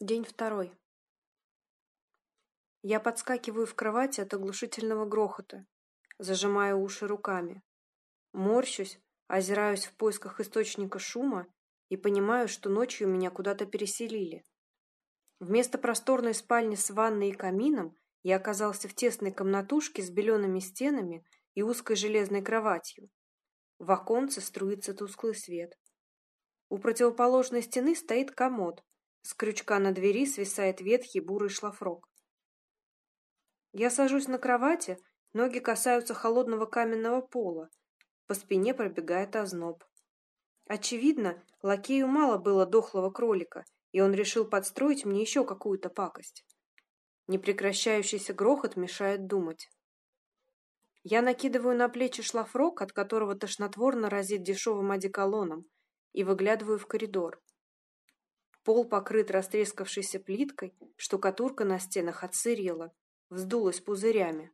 День второй. Я подскакиваю в кровати от оглушительного грохота, зажимаю уши руками. Морщусь, озираюсь в поисках источника шума и понимаю, что ночью меня куда-то переселили. Вместо просторной спальни с ванной и камином я оказался в тесной комнатушке с белеными стенами и узкой железной кроватью. В оконце струится тусклый свет. У противоположной стены стоит комод, с крючка на двери свисает ветхий бурый шлафрок. Я сажусь на кровати, ноги касаются холодного каменного пола. По спине пробегает озноб. Очевидно, лакею мало было дохлого кролика, и он решил подстроить мне еще какую-то пакость. Непрекращающийся грохот мешает думать. Я накидываю на плечи шлафрок, от которого тошнотворно разит дешевым одеколоном, и выглядываю в коридор. Пол покрыт растрескавшейся плиткой, штукатурка на стенах отсырела, вздулась пузырями.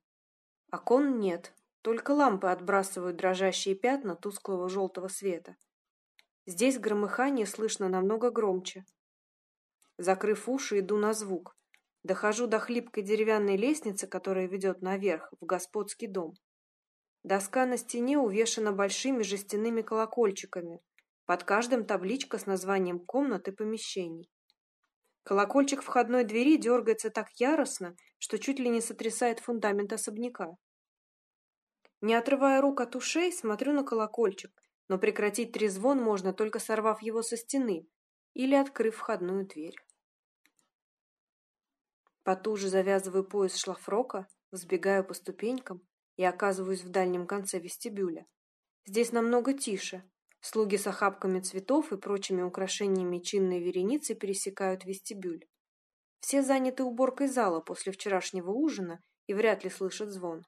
Окон нет, только лампы отбрасывают дрожащие пятна тусклого желтого света. Здесь громыхание слышно намного громче. Закрыв уши, иду на звук. Дохожу до хлипкой деревянной лестницы, которая ведет наверх, в господский дом. Доска на стене увешана большими жестяными колокольчиками, под каждым табличка с названием комнат и помещений. Колокольчик входной двери дергается так яростно, что чуть ли не сотрясает фундамент особняка. Не отрывая рук от ушей, смотрю на колокольчик, но прекратить трезвон можно, только сорвав его со стены или открыв входную дверь. Потуже завязываю пояс шлафрока, взбегаю по ступенькам и оказываюсь в дальнем конце вестибюля. Здесь намного тише, Слуги с охапками цветов и прочими украшениями чинной вереницы пересекают вестибюль. Все заняты уборкой зала после вчерашнего ужина и вряд ли слышат звон.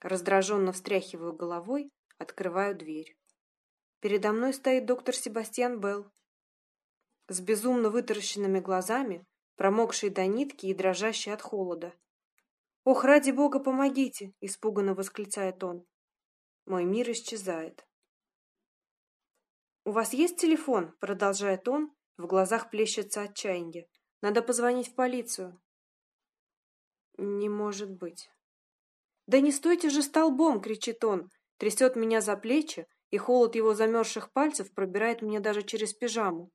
Раздраженно встряхиваю головой, открываю дверь. Передо мной стоит доктор Себастьян Белл. С безумно вытаращенными глазами, промокший до нитки и дрожащий от холода. «Ох, ради бога, помогите!» – испуганно восклицает он. Мой мир исчезает. «У вас есть телефон?» – продолжает он. В глазах плещется отчаяние. «Надо позвонить в полицию». «Не может быть». «Да не стойте же столбом!» – кричит он. Трясет меня за плечи, и холод его замерзших пальцев пробирает меня даже через пижаму.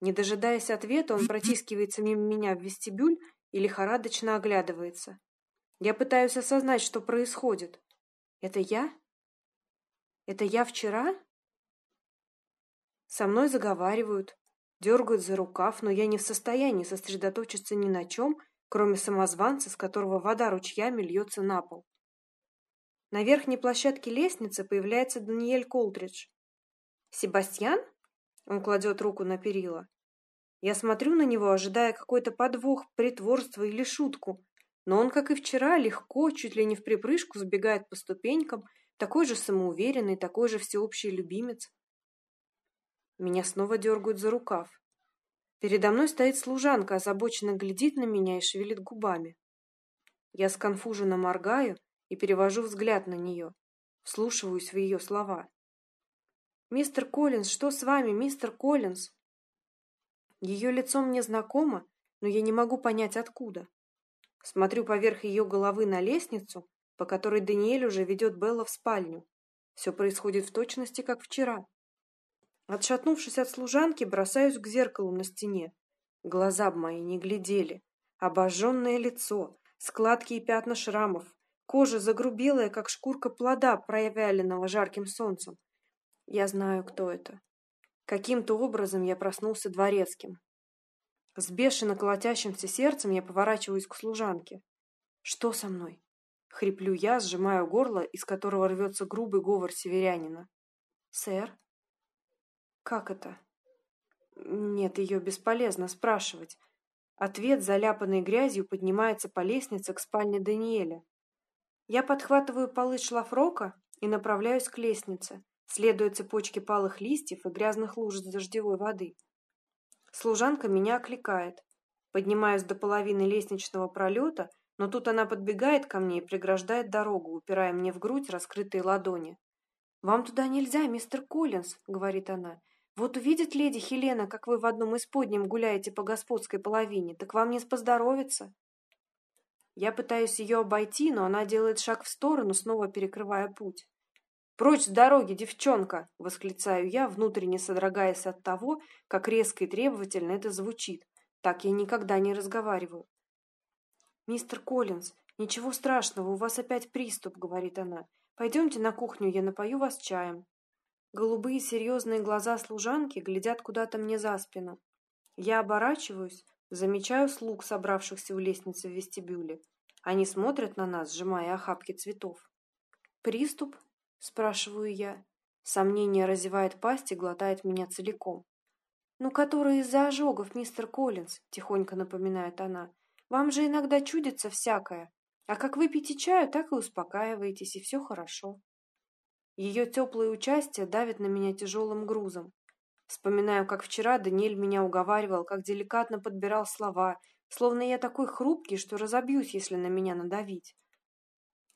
Не дожидаясь ответа, он протискивается мимо меня в вестибюль и лихорадочно оглядывается. Я пытаюсь осознать, что происходит. Это я? Это я вчера? Со мной заговаривают, дергают за рукав, но я не в состоянии сосредоточиться ни на чем, кроме самозванца, с которого вода ручьями льется на пол. На верхней площадке лестницы появляется Даниэль Колдридж. «Себастьян?» Он кладет руку на перила. Я смотрю на него, ожидая какой-то подвох, притворство или шутку, но он, как и вчера, легко, чуть ли не в припрыжку, сбегает по ступенькам, такой же самоуверенный, такой же всеобщий любимец. Меня снова дергают за рукав. Передо мной стоит служанка, озабоченно глядит на меня и шевелит губами. Я сконфуженно моргаю и перевожу взгляд на нее, вслушиваюсь в ее слова. «Мистер Коллинз, что с вами, мистер Коллинз?» Ее лицо мне знакомо, но я не могу понять, откуда. Смотрю поверх ее головы на лестницу, по которой Даниэль уже ведет Белла в спальню. Все происходит в точности, как вчера. Отшатнувшись от служанки, бросаюсь к зеркалу на стене. Глаза б мои не глядели. Обожженное лицо, складки и пятна шрамов, кожа загрубелая, как шкурка плода, провяленного жарким солнцем. Я знаю, кто это. Каким-то образом я проснулся дворецким. С бешено колотящимся сердцем я поворачиваюсь к служанке. «Что со мной?» Хриплю я, сжимаю горло, из которого рвется грубый говор северянина. «Сэр?» Как это? Нет, ее бесполезно спрашивать. Ответ, заляпанный грязью, поднимается по лестнице к спальне Даниэля. Я подхватываю полы шлафрока и направляюсь к лестнице, следуя цепочке палых листьев и грязных луж дождевой воды. Служанка меня окликает. Поднимаюсь до половины лестничного пролета, но тут она подбегает ко мне и преграждает дорогу, упирая мне в грудь раскрытые ладони. «Вам туда нельзя, мистер Коллинз», — говорит она. Вот увидит леди Хелена, как вы в одном из подним гуляете по господской половине, так вам не споздоровится. Я пытаюсь ее обойти, но она делает шаг в сторону, снова перекрывая путь. «Прочь с дороги, девчонка!» — восклицаю я, внутренне содрогаясь от того, как резко и требовательно это звучит. Так я никогда не разговариваю. «Мистер Коллинз, ничего страшного, у вас опять приступ», — говорит она. «Пойдемте на кухню, я напою вас чаем». Голубые серьезные глаза служанки глядят куда-то мне за спину. Я оборачиваюсь, замечаю слуг, собравшихся у лестницы в вестибюле. Они смотрят на нас, сжимая охапки цветов. «Приступ?» – спрашиваю я. Сомнение разевает пасть и глотает меня целиком. «Ну, который из-за ожогов, мистер Коллинз», – тихонько напоминает она. «Вам же иногда чудится всякое. А как вы пьете чаю, так и успокаиваетесь, и все хорошо». Ее теплое участие давит на меня тяжелым грузом. Вспоминаю, как вчера Даниэль меня уговаривал, как деликатно подбирал слова, словно я такой хрупкий, что разобьюсь, если на меня надавить.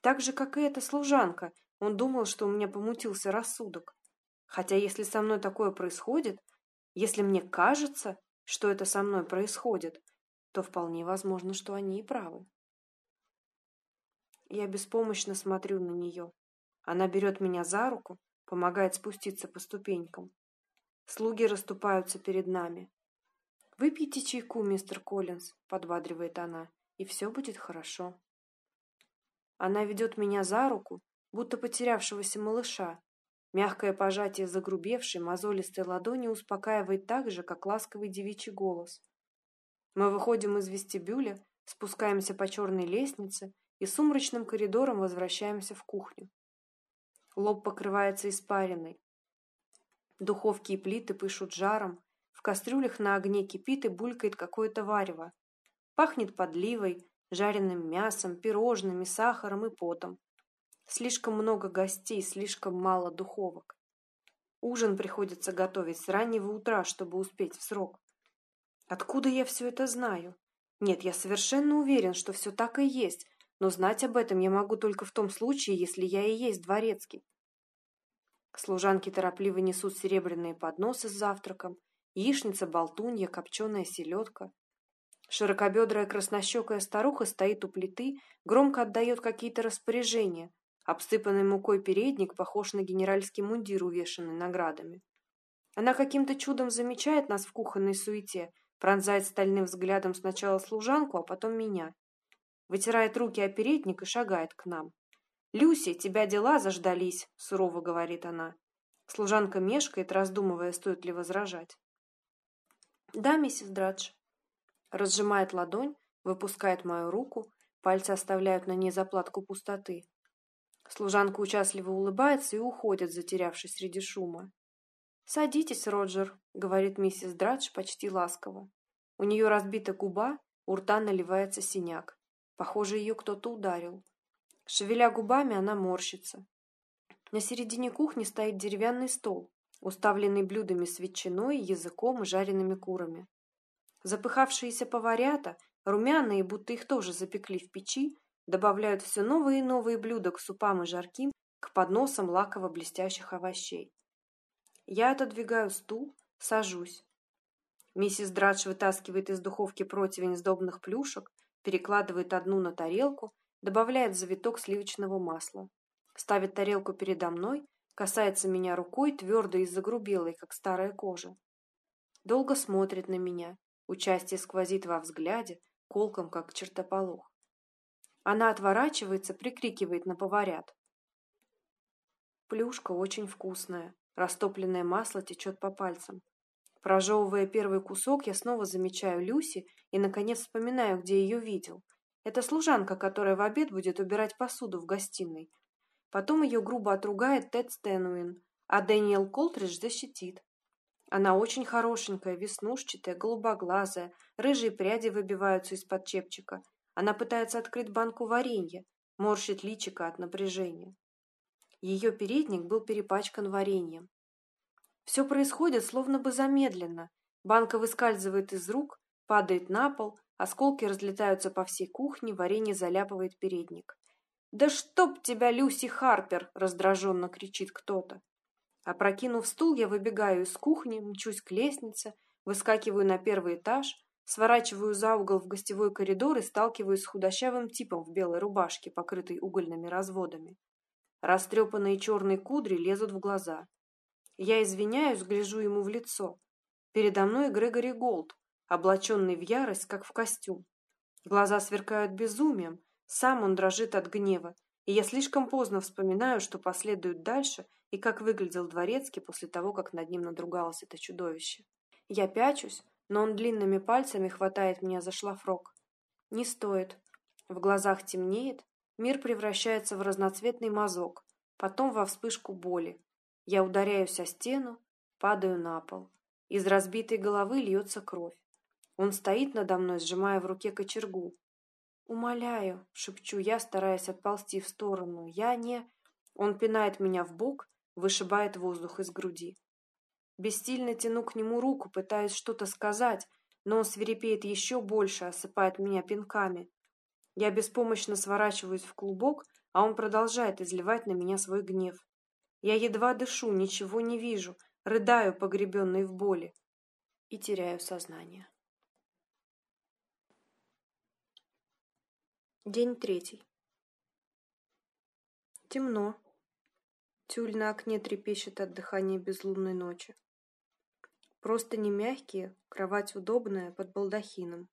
Так же, как и эта служанка, он думал, что у меня помутился рассудок. Хотя если со мной такое происходит, если мне кажется, что это со мной происходит, то вполне возможно, что они и правы. Я беспомощно смотрю на нее. Она берет меня за руку, помогает спуститься по ступенькам. Слуги расступаются перед нами. «Выпейте чайку, мистер Коллинз», — подбадривает она, — «и все будет хорошо». Она ведет меня за руку, будто потерявшегося малыша. Мягкое пожатие загрубевшей, мозолистой ладони успокаивает так же, как ласковый девичий голос. Мы выходим из вестибюля, спускаемся по черной лестнице и сумрачным коридором возвращаемся в кухню. Лоб покрывается испариной. Духовки и плиты пышут жаром. В кастрюлях на огне кипит и булькает какое-то варево. Пахнет подливой, жареным мясом, пирожными, сахаром и потом. Слишком много гостей, слишком мало духовок. Ужин приходится готовить с раннего утра, чтобы успеть в срок. Откуда я все это знаю? Нет, я совершенно уверен, что все так и есть, но знать об этом я могу только в том случае, если я и есть дворецкий. Служанки торопливо несут серебряные подносы с завтраком, яичница, болтунья, копченая селедка. Широкобедрая краснощекая старуха стоит у плиты, громко отдает какие-то распоряжения. Обсыпанный мукой передник похож на генеральский мундир, увешанный наградами. Она каким-то чудом замечает нас в кухонной суете, пронзает стальным взглядом сначала служанку, а потом меня вытирает руки о передник и шагает к нам. «Люси, тебя дела заждались», — сурово говорит она. Служанка мешкает, раздумывая, стоит ли возражать. «Да, миссис Драдж». Разжимает ладонь, выпускает мою руку, пальцы оставляют на ней заплатку пустоты. Служанка участливо улыбается и уходит, затерявшись среди шума. «Садитесь, Роджер», — говорит миссис Драдж почти ласково. У нее разбита губа, у рта наливается синяк. Похоже, ее кто-то ударил. Шевеля губами, она морщится. На середине кухни стоит деревянный стол, уставленный блюдами с ветчиной, языком и жареными курами. Запыхавшиеся поварята, румяные, будто их тоже запекли в печи, добавляют все новые и новые блюда к супам и жарким, к подносам лаково-блестящих овощей. Я отодвигаю стул, сажусь. Миссис Драдж вытаскивает из духовки противень сдобных плюшек, перекладывает одну на тарелку, добавляет завиток сливочного масла. Ставит тарелку передо мной, касается меня рукой, твердой и загрубелой, как старая кожа. Долго смотрит на меня, участие сквозит во взгляде, колком, как чертополох. Она отворачивается, прикрикивает на поварят. Плюшка очень вкусная, растопленное масло течет по пальцам. Прожевывая первый кусок, я снова замечаю Люси и, наконец, вспоминаю, где ее видел. Это служанка, которая в обед будет убирать посуду в гостиной. Потом ее грубо отругает Тед Стэнуин, а Дэниел Колтридж защитит. Она очень хорошенькая, веснушчатая, голубоглазая, рыжие пряди выбиваются из-под чепчика. Она пытается открыть банку варенья, морщит личико от напряжения. Ее передник был перепачкан вареньем. Все происходит словно бы замедленно. Банка выскальзывает из рук, падает на пол, осколки разлетаются по всей кухне, варенье заляпывает передник. «Да чтоб тебя, Люси Харпер!» – раздраженно кричит кто-то. Опрокинув стул, я выбегаю из кухни, мчусь к лестнице, выскакиваю на первый этаж, сворачиваю за угол в гостевой коридор и сталкиваюсь с худощавым типом в белой рубашке, покрытой угольными разводами. Растрепанные черные кудри лезут в глаза. Я извиняюсь, гляжу ему в лицо. Передо мной Грегори Голд, облаченный в ярость, как в костюм. Глаза сверкают безумием, сам он дрожит от гнева, и я слишком поздно вспоминаю, что последует дальше и как выглядел дворецкий после того, как над ним надругалось это чудовище. Я пячусь, но он длинными пальцами хватает меня за шлафрок. Не стоит. В глазах темнеет, мир превращается в разноцветный мазок, потом во вспышку боли. Я ударяюсь о стену, падаю на пол. Из разбитой головы льется кровь. Он стоит надо мной, сжимая в руке кочергу. «Умоляю», — шепчу я, стараясь отползти в сторону. «Я не...» Он пинает меня в бок, вышибает воздух из груди. Бестильно тяну к нему руку, пытаясь что-то сказать, но он свирепеет еще больше, осыпает меня пинками. Я беспомощно сворачиваюсь в клубок, а он продолжает изливать на меня свой гнев. Я едва дышу, ничего не вижу, рыдаю, погребенный в боли, и теряю сознание. День третий. Темно. Тюль на окне трепещет от дыхания безлунной ночи. Просто не мягкие, кровать удобная, под балдахином.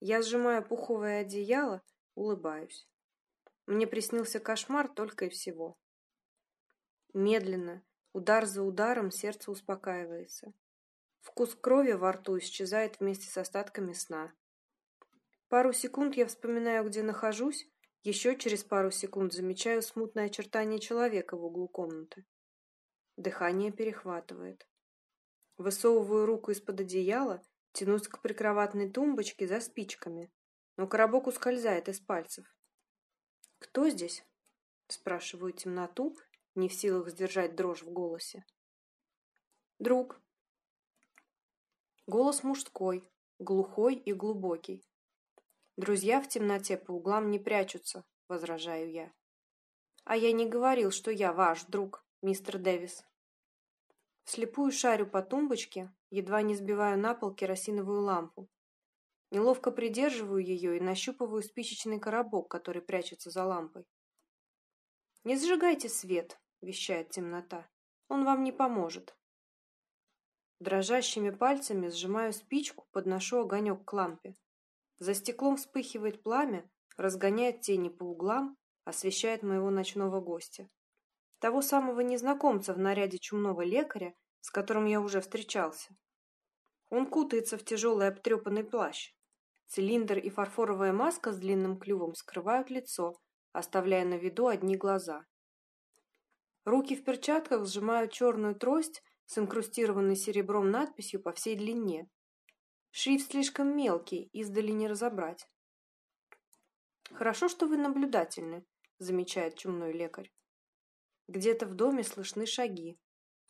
Я сжимаю пуховое одеяло, улыбаюсь. Мне приснился кошмар только и всего. Медленно, удар за ударом, сердце успокаивается. Вкус крови во рту исчезает вместе с остатками сна. Пару секунд я вспоминаю, где нахожусь, еще через пару секунд замечаю смутное очертание человека в углу комнаты. Дыхание перехватывает. Высовываю руку из-под одеяла, тянусь к прикроватной тумбочке за спичками, но коробок ускользает из пальцев. «Кто здесь?» — спрашиваю темноту, не в силах сдержать дрожь в голосе. «Друг». Голос мужской, глухой и глубокий. Друзья в темноте по углам не прячутся, возражаю я. А я не говорил, что я ваш друг, мистер Дэвис. Слепую шарю по тумбочке, едва не сбиваю на пол керосиновую лампу. Неловко придерживаю ее и нащупываю спичечный коробок, который прячется за лампой. «Не зажигайте свет», — вещает темнота. «Он вам не поможет». Дрожащими пальцами сжимаю спичку, подношу огонек к лампе. За стеклом вспыхивает пламя, разгоняет тени по углам, освещает моего ночного гостя. Того самого незнакомца в наряде чумного лекаря, с которым я уже встречался. Он кутается в тяжелый обтрепанный плащ. Цилиндр и фарфоровая маска с длинным клювом скрывают лицо, оставляя на виду одни глаза. Руки в перчатках сжимают черную трость с инкрустированной серебром надписью по всей длине. Шрифт слишком мелкий, издали не разобрать. «Хорошо, что вы наблюдательны», — замечает чумной лекарь. Где-то в доме слышны шаги.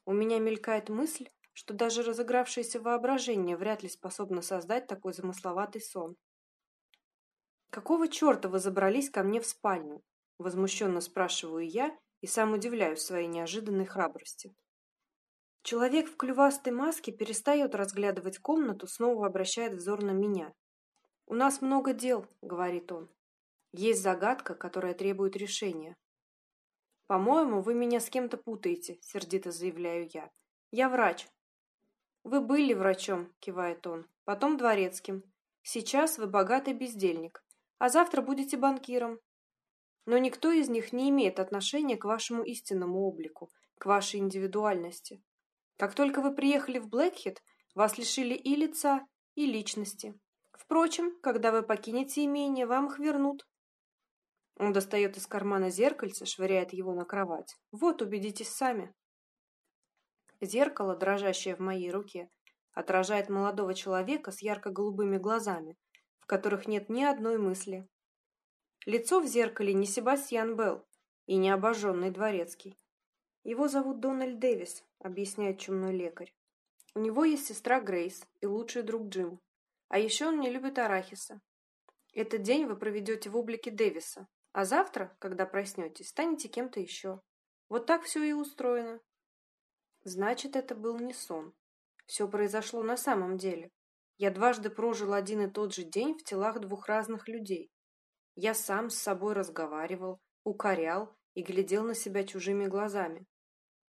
У меня мелькает мысль, что даже разыгравшееся воображение вряд ли способно создать такой замысловатый сон. «Какого черта вы забрались ко мне в спальню?» — возмущенно спрашиваю я и сам удивляюсь своей неожиданной храбрости. Человек в клювастой маске перестает разглядывать комнату, снова обращает взор на меня. «У нас много дел», — говорит он. «Есть загадка, которая требует решения». «По-моему, вы меня с кем-то путаете», — сердито заявляю я. «Я врач». «Вы были врачом», — кивает он, — «потом дворецким. Сейчас вы богатый бездельник, а завтра будете банкиром. Но никто из них не имеет отношения к вашему истинному облику, к вашей индивидуальности. Как только вы приехали в Блэкхед, вас лишили и лица, и личности. Впрочем, когда вы покинете имение, вам их вернут. Он достает из кармана зеркальце, швыряет его на кровать. Вот, убедитесь сами. Зеркало, дрожащее в моей руке, отражает молодого человека с ярко-голубыми глазами, в которых нет ни одной мысли. Лицо в зеркале не Себастьян Белл и не обожженный дворецкий. Его зовут Дональд Дэвис, объясняет чумной лекарь. У него есть сестра Грейс и лучший друг Джим. А еще он не любит арахиса. Этот день вы проведете в облике Дэвиса, а завтра, когда проснетесь, станете кем-то еще. Вот так все и устроено. Значит, это был не сон. Все произошло на самом деле. Я дважды прожил один и тот же день в телах двух разных людей. Я сам с собой разговаривал, укорял и глядел на себя чужими глазами.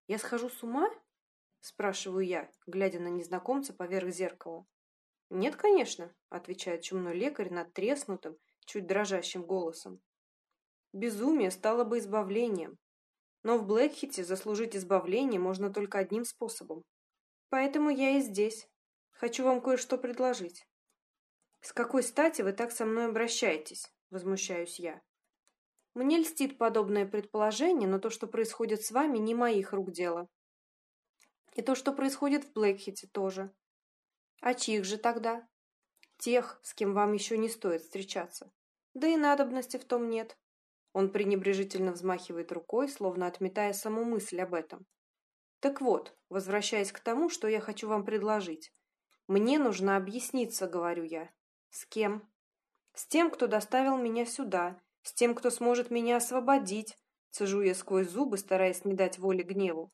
«Я схожу с ума?» – спрашиваю я, глядя на незнакомца поверх зеркала. «Нет, конечно», – отвечает чумной лекарь над треснутым, чуть дрожащим голосом. «Безумие стало бы избавлением. Но в Блэкхите заслужить избавление можно только одним способом. Поэтому я и здесь. Хочу вам кое-что предложить». «С какой стати вы так со мной обращаетесь?» – возмущаюсь я. Мне льстит подобное предположение, но то, что происходит с вами, не моих рук дело. И то, что происходит в Блэкхите, тоже. А чьих же тогда? Тех, с кем вам еще не стоит встречаться. Да и надобности в том нет. Он пренебрежительно взмахивает рукой, словно отметая саму мысль об этом. Так вот, возвращаясь к тому, что я хочу вам предложить. Мне нужно объясниться, говорю я. С кем? С тем, кто доставил меня сюда, с тем, кто сможет меня освободить, цежу я сквозь зубы, стараясь не дать воли гневу.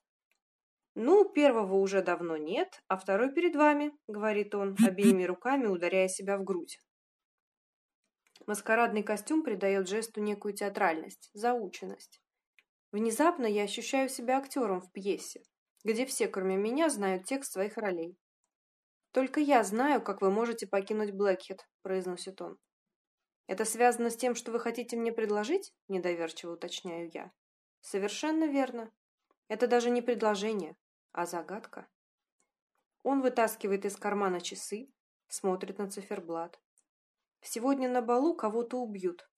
«Ну, первого уже давно нет, а второй перед вами», — говорит он, обеими руками ударяя себя в грудь. Маскарадный костюм придает жесту некую театральность, заученность. Внезапно я ощущаю себя актером в пьесе, где все, кроме меня, знают текст своих ролей. «Только я знаю, как вы можете покинуть Блэкхед», — произносит он. Это связано с тем, что вы хотите мне предложить? Недоверчиво уточняю я. Совершенно верно. Это даже не предложение, а загадка. Он вытаскивает из кармана часы, смотрит на циферблат. Сегодня на балу кого-то убьют.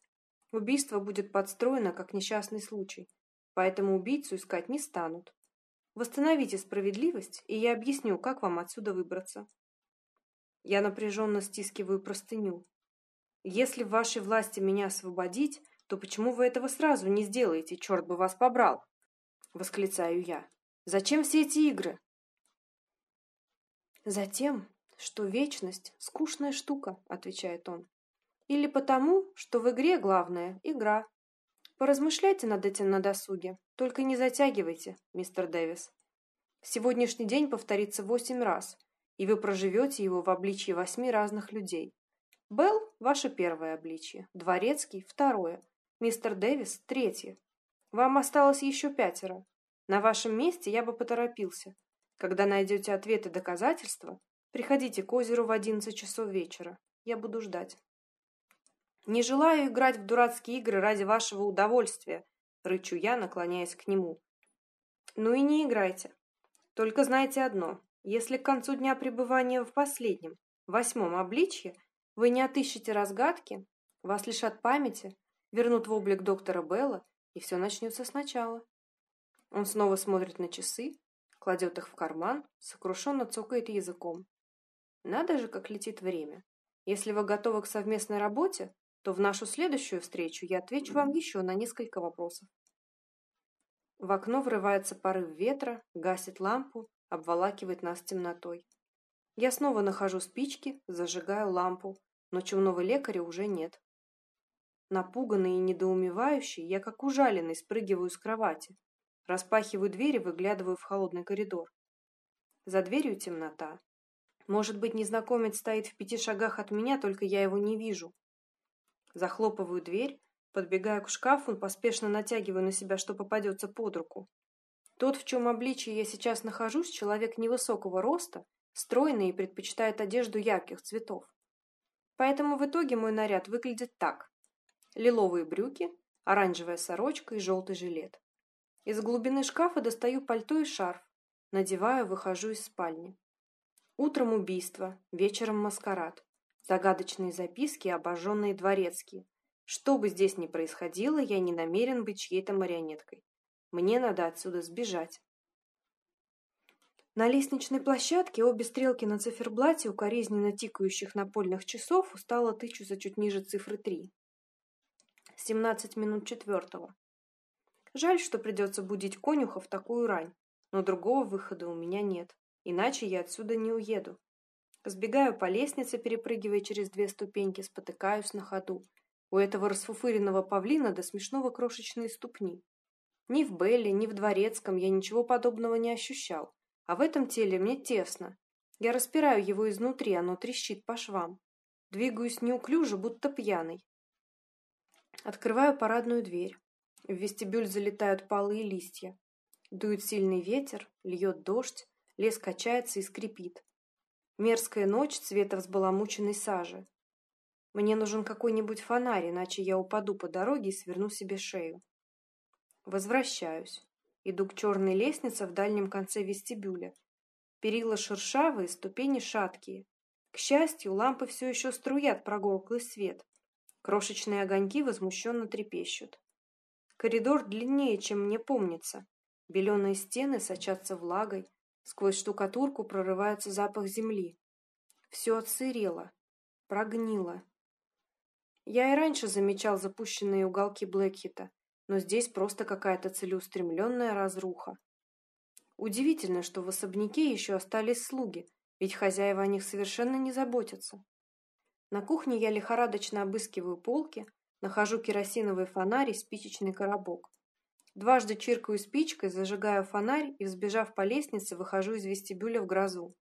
Убийство будет подстроено как несчастный случай, поэтому убийцу искать не станут. Восстановите справедливость, и я объясню, как вам отсюда выбраться. Я напряженно стискиваю простыню. Если в вашей власти меня освободить, то почему вы этого сразу не сделаете, черт бы вас побрал? Восклицаю я. Зачем все эти игры? Затем, что вечность – скучная штука, отвечает он. Или потому, что в игре главное – игра. Поразмышляйте над этим на досуге, только не затягивайте, мистер Дэвис. Сегодняшний день повторится восемь раз, и вы проживете его в обличье восьми разных людей. Белл – ваше первое обличье, Дворецкий – второе, мистер Дэвис – третье. Вам осталось еще пятеро. На вашем месте я бы поторопился. Когда найдете ответы и доказательства, приходите к озеру в одиннадцать часов вечера. Я буду ждать. Не желаю играть в дурацкие игры ради вашего удовольствия, рычу я, наклоняясь к нему. Ну и не играйте. Только знайте одно. Если к концу дня пребывания в последнем, восьмом обличье вы не отыщете разгадки, вас лишат памяти, вернут в облик доктора Белла, и все начнется сначала. Он снова смотрит на часы, кладет их в карман, сокрушенно цокает языком. Надо же, как летит время. Если вы готовы к совместной работе, то в нашу следующую встречу я отвечу вам еще на несколько вопросов. В окно врывается порыв ветра, гасит лампу, обволакивает нас темнотой. Я снова нахожу спички, зажигаю лампу, но чумного лекаря уже нет. Напуганный и недоумевающий, я как ужаленный спрыгиваю с кровати, распахиваю дверь и выглядываю в холодный коридор. За дверью темнота. Может быть, незнакомец стоит в пяти шагах от меня, только я его не вижу. Захлопываю дверь, подбегаю к шкафу, поспешно натягиваю на себя, что попадется под руку. Тот, в чем обличии я сейчас нахожусь, человек невысокого роста, стройный и предпочитает одежду ярких цветов. Поэтому в итоге мой наряд выглядит так. Лиловые брюки, оранжевая сорочка и желтый жилет. Из глубины шкафа достаю пальто и шарф, надеваю, выхожу из спальни. Утром убийство, вечером маскарад. Загадочные записки, обожженные дворецкие. Что бы здесь ни происходило, я не намерен быть чьей-то марионеткой. Мне надо отсюда сбежать. На лестничной площадке обе стрелки на циферблате, укоризненно тикающих напольных часов, устало тычутся чуть ниже цифры три. Семнадцать минут четвертого. Жаль, что придется будить конюха в такую рань, но другого выхода у меня нет, иначе я отсюда не уеду. Сбегаю по лестнице, перепрыгивая через две ступеньки, спотыкаюсь на ходу. У этого расфуфыренного павлина до смешного крошечные ступни. Ни в Белле, ни в Дворецком я ничего подобного не ощущал А в этом теле мне тесно. Я распираю его изнутри, оно трещит по швам. Двигаюсь неуклюже, будто пьяный. Открываю парадную дверь. В вестибюль залетают палые листья. Дует сильный ветер, льет дождь, лес качается и скрипит. Мерзкая ночь цвета взбаламученной сажи. Мне нужен какой-нибудь фонарь, иначе я упаду по дороге и сверну себе шею. Возвращаюсь. Иду к черной лестнице в дальнем конце вестибюля. Перила шершавые, ступени шаткие. К счастью, лампы все еще струят прогорклый свет. Крошечные огоньки возмущенно трепещут. Коридор длиннее, чем мне помнится. Беленые стены сочатся влагой, сквозь штукатурку прорывается запах земли. Все отсырело, прогнило. Я и раньше замечал запущенные уголки Блэкхита, но здесь просто какая-то целеустремленная разруха. Удивительно, что в особняке еще остались слуги, ведь хозяева о них совершенно не заботятся. На кухне я лихорадочно обыскиваю полки, нахожу керосиновый фонарь и спичечный коробок. Дважды чиркаю спичкой, зажигаю фонарь и, взбежав по лестнице, выхожу из вестибюля в грозу.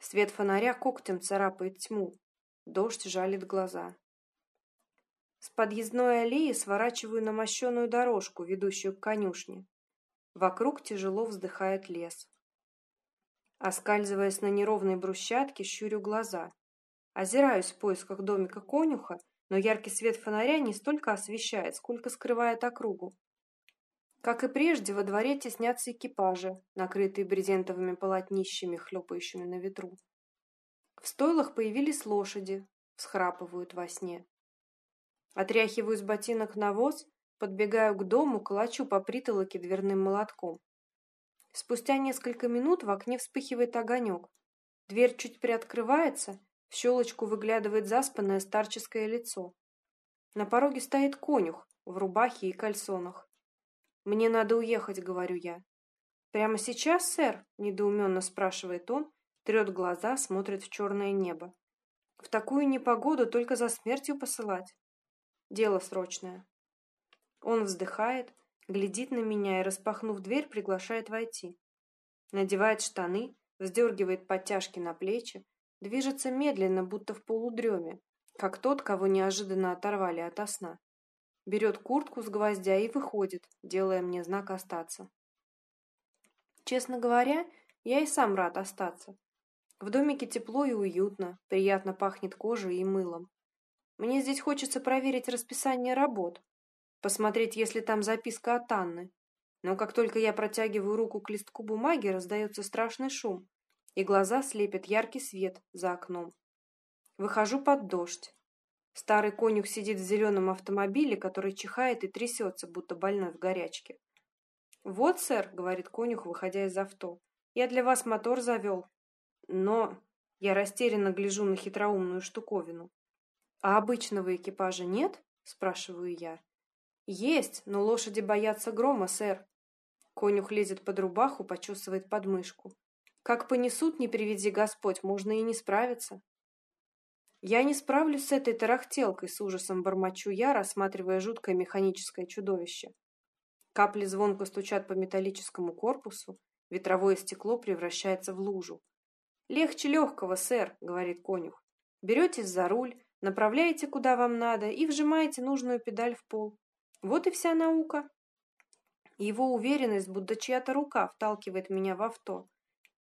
Свет фонаря когтем царапает тьму. Дождь жалит глаза. С подъездной аллеи сворачиваю на мощеную дорожку, ведущую к конюшне. Вокруг тяжело вздыхает лес. Оскальзываясь на неровной брусчатке, щурю глаза. Озираюсь в поисках домика конюха, но яркий свет фонаря не столько освещает, сколько скрывает округу. Как и прежде, во дворе теснятся экипажи, накрытые брезентовыми полотнищами, хлопающими на ветру. В стойлах появились лошади, всхрапывают во сне. Отряхиваю с ботинок навоз, подбегаю к дому, колочу по притолоке дверным молотком. Спустя несколько минут в окне вспыхивает огонек. Дверь чуть приоткрывается, в щелочку выглядывает заспанное старческое лицо. На пороге стоит конюх в рубахе и кальсонах. «Мне надо уехать», — говорю я. «Прямо сейчас, сэр?» — недоуменно спрашивает он, трет глаза, смотрит в черное небо. «В такую непогоду только за смертью посылать». Дело срочное. Он вздыхает, глядит на меня и, распахнув дверь, приглашает войти. Надевает штаны, вздергивает подтяжки на плечи, движется медленно, будто в полудреме, как тот, кого неожиданно оторвали ото сна. Берет куртку с гвоздя и выходит, делая мне знак остаться. Честно говоря, я и сам рад остаться. В домике тепло и уютно, приятно пахнет кожей и мылом. Мне здесь хочется проверить расписание работ, посмотреть, есть ли там записка от Анны. Но как только я протягиваю руку к листку бумаги, раздается страшный шум, и глаза слепит яркий свет за окном. Выхожу под дождь. Старый конюх сидит в зеленом автомобиле, который чихает и трясется, будто больной в горячке. «Вот, сэр», — говорит конюх, выходя из авто, — «я для вас мотор завел». Но я растерянно гляжу на хитроумную штуковину. «А обычного экипажа нет?» – спрашиваю я. «Есть, но лошади боятся грома, сэр». Конюх лезет под рубаху, почесывает подмышку. «Как понесут, не приведи Господь, можно и не справиться». Я не справлюсь с этой тарахтелкой, с ужасом бормочу я, рассматривая жуткое механическое чудовище. Капли звонко стучат по металлическому корпусу, ветровое стекло превращается в лужу. «Легче легкого, сэр», — говорит конюх. «Беретесь за руль, направляете куда вам надо и вжимаете нужную педаль в пол. Вот и вся наука. Его уверенность, будто чья-то рука вталкивает меня в авто.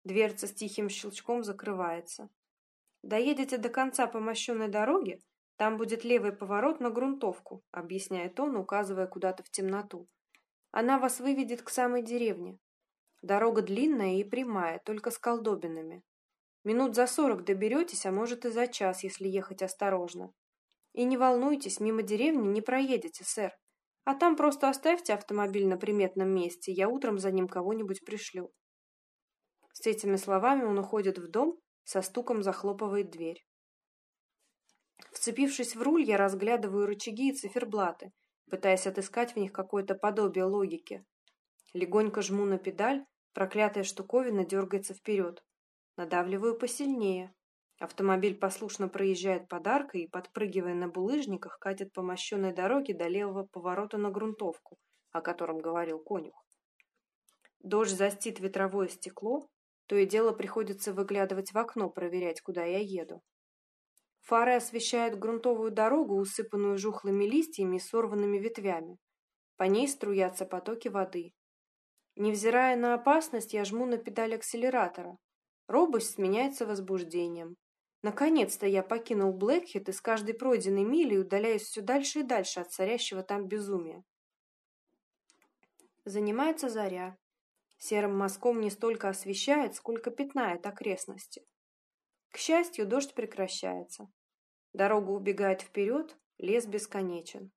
Дверца с тихим щелчком закрывается. Доедете до конца по мощенной дороге, там будет левый поворот на грунтовку, объясняет он, указывая куда-то в темноту. Она вас выведет к самой деревне. Дорога длинная и прямая, только с колдобинами. Минут за сорок доберетесь, а может и за час, если ехать осторожно. И не волнуйтесь, мимо деревни не проедете, сэр. А там просто оставьте автомобиль на приметном месте, я утром за ним кого-нибудь пришлю. С этими словами он уходит в дом, со стуком захлопывает дверь. Вцепившись в руль, я разглядываю рычаги и циферблаты, пытаясь отыскать в них какое-то подобие логики. Легонько жму на педаль, проклятая штуковина дергается вперед. Надавливаю посильнее. Автомобиль послушно проезжает подаркой и, подпрыгивая на булыжниках, катит по мощенной дороге до левого поворота на грунтовку, о котором говорил конюх. Дождь застит ветровое стекло, то и дело приходится выглядывать в окно, проверять, куда я еду. Фары освещают грунтовую дорогу, усыпанную жухлыми листьями и сорванными ветвями. По ней струятся потоки воды. Невзирая на опасность, я жму на педаль акселератора. Робость сменяется возбуждением. Наконец-то я покинул Блэкхит и с каждой пройденной милей удаляюсь все дальше и дальше от царящего там безумия. Занимается заря. Серым мазком не столько освещает, сколько пятнает окрестности. К счастью, дождь прекращается. Дорога убегает вперед, лес бесконечен.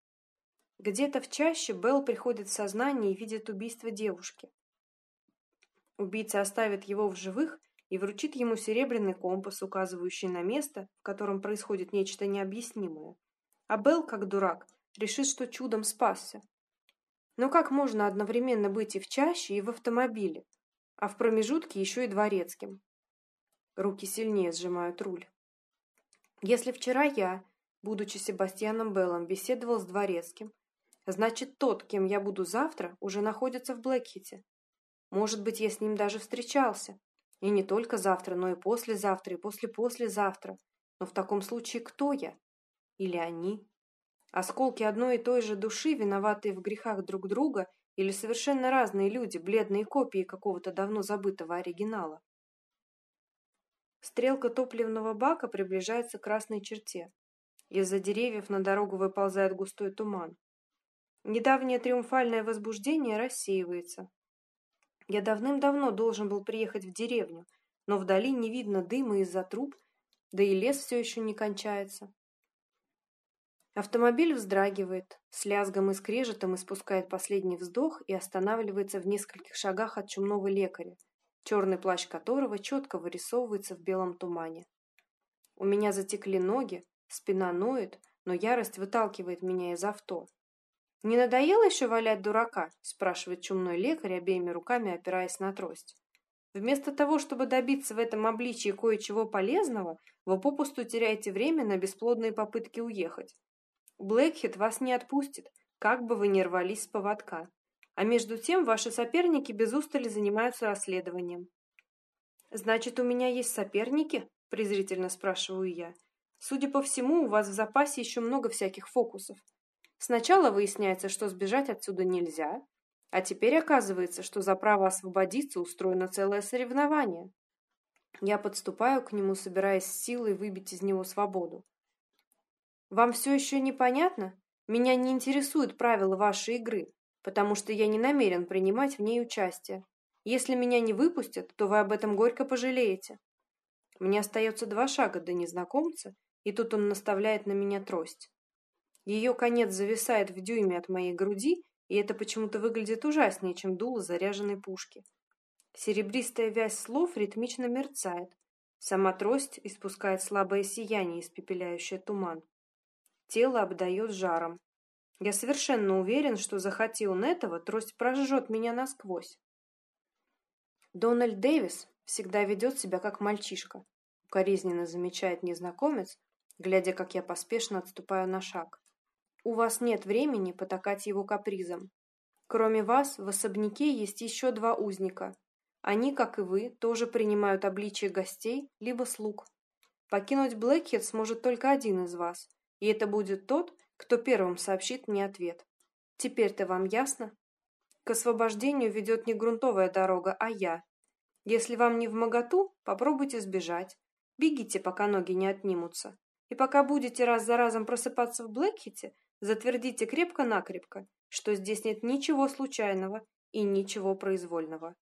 Где-то в чаще Белл приходит в сознание и видит убийство девушки. Убийца оставит его в живых и вручит ему серебряный компас, указывающий на место, в котором происходит нечто необъяснимое. А Белл, как дурак, решит, что чудом спасся. Но как можно одновременно быть и в чаще, и в автомобиле, а в промежутке еще и дворецким? Руки сильнее сжимают руль. Если вчера я, будучи Себастьяном Беллом, беседовал с дворецким, значит тот, кем я буду завтра, уже находится в Блэкхите. Может быть, я с ним даже встречался. И не только завтра, но и послезавтра, и после-послезавтра. Но в таком случае кто я? Или они? Осколки одной и той же души, виноватые в грехах друг друга, или совершенно разные люди, бледные копии какого-то давно забытого оригинала? Стрелка топливного бака приближается к красной черте. Из-за деревьев на дорогу выползает густой туман. Недавнее триумфальное возбуждение рассеивается. Я давным-давно должен был приехать в деревню, но вдали не видно дыма из-за труб, да и лес все еще не кончается. Автомобиль вздрагивает, с лязгом и скрежетом испускает последний вздох и останавливается в нескольких шагах от чумного лекаря, черный плащ которого четко вырисовывается в белом тумане. У меня затекли ноги, спина ноет, но ярость выталкивает меня из авто. «Не надоело еще валять дурака?» – спрашивает чумной лекарь, обеими руками опираясь на трость. Вместо того, чтобы добиться в этом обличии кое-чего полезного, вы попусту теряете время на бесплодные попытки уехать. Блэкхит вас не отпустит, как бы вы ни рвались с поводка. А между тем ваши соперники без устали занимаются расследованием. «Значит, у меня есть соперники?» – презрительно спрашиваю я. «Судя по всему, у вас в запасе еще много всяких фокусов. Сначала выясняется, что сбежать отсюда нельзя, а теперь оказывается, что за право освободиться устроено целое соревнование. Я подступаю к нему, собираясь силой выбить из него свободу. Вам все еще непонятно? Меня не интересуют правила вашей игры потому что я не намерен принимать в ней участие. Если меня не выпустят, то вы об этом горько пожалеете. Мне остается два шага до незнакомца, и тут он наставляет на меня трость. Ее конец зависает в дюйме от моей груди, и это почему-то выглядит ужаснее, чем дуло заряженной пушки. Серебристая вязь слов ритмично мерцает. Сама трость испускает слабое сияние, испепеляющее туман. Тело обдает жаром. Я совершенно уверен, что захоти он этого, трость прожжет меня насквозь. Дональд Дэвис всегда ведет себя как мальчишка, укоризненно замечает незнакомец, глядя, как я поспешно отступаю на шаг. У вас нет времени потакать его капризом. Кроме вас, в особняке есть еще два узника. Они, как и вы, тоже принимают обличие гостей, либо слуг. Покинуть Блэкхед сможет только один из вас, и это будет тот, кто первым сообщит мне ответ. Теперь-то вам ясно? К освобождению ведет не грунтовая дорога, а я. Если вам не в моготу, попробуйте сбежать. Бегите, пока ноги не отнимутся. И пока будете раз за разом просыпаться в Блэкхите, затвердите крепко-накрепко, что здесь нет ничего случайного и ничего произвольного.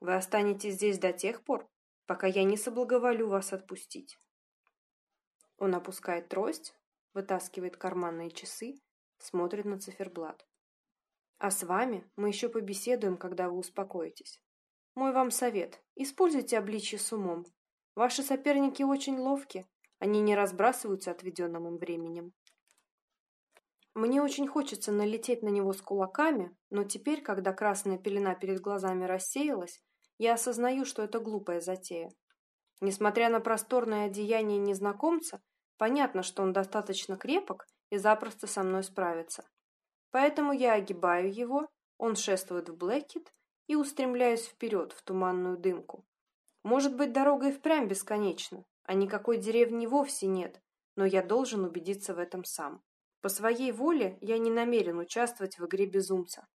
Вы останетесь здесь до тех пор, пока я не соблаговолю вас отпустить. Он опускает трость, вытаскивает карманные часы, смотрит на циферблат. А с вами мы еще побеседуем, когда вы успокоитесь. Мой вам совет. Используйте обличье с умом. Ваши соперники очень ловки. Они не разбрасываются отведенным им временем. Мне очень хочется налететь на него с кулаками, но теперь, когда красная пелена перед глазами рассеялась, я осознаю, что это глупая затея. Несмотря на просторное одеяние незнакомца, понятно, что он достаточно крепок и запросто со мной справится. Поэтому я огибаю его, он шествует в Блэкет и устремляюсь вперед в туманную дымку. Может быть, дорога и впрямь бесконечна, а никакой деревни вовсе нет, но я должен убедиться в этом сам. По своей воле я не намерен участвовать в игре безумца.